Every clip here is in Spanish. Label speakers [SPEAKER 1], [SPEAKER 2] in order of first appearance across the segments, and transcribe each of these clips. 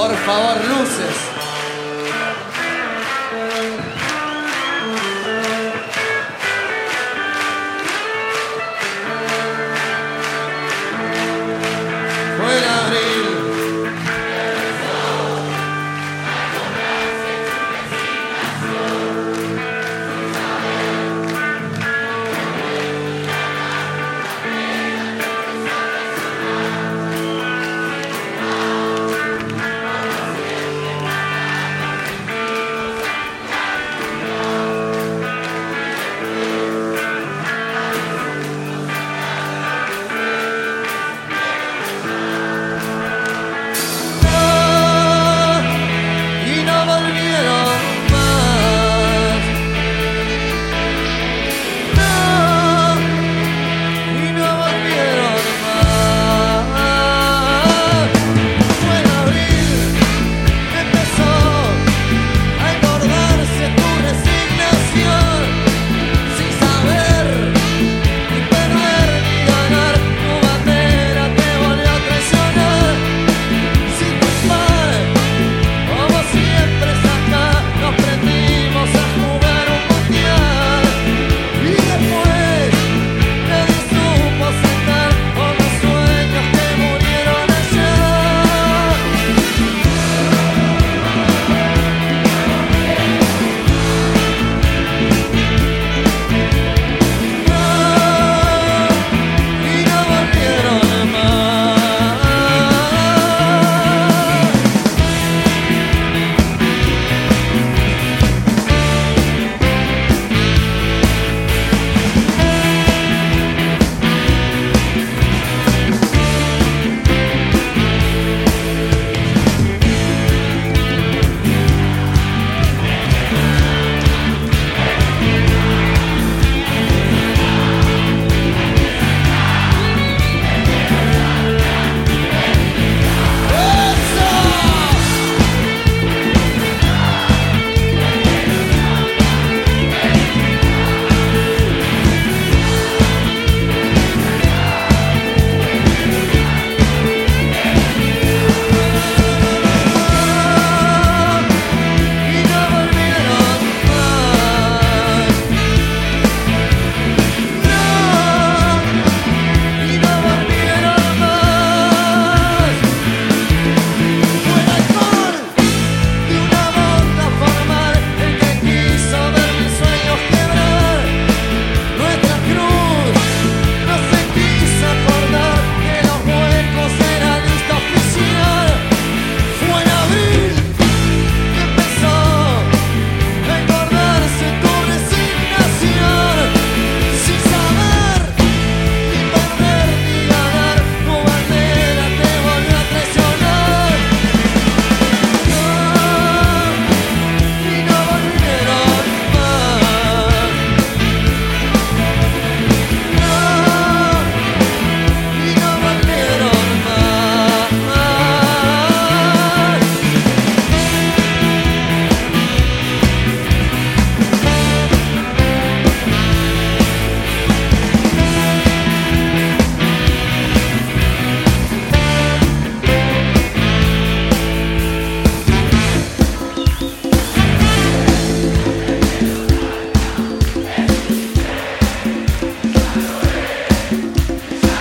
[SPEAKER 1] Por favor, luces.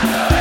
[SPEAKER 1] Bye.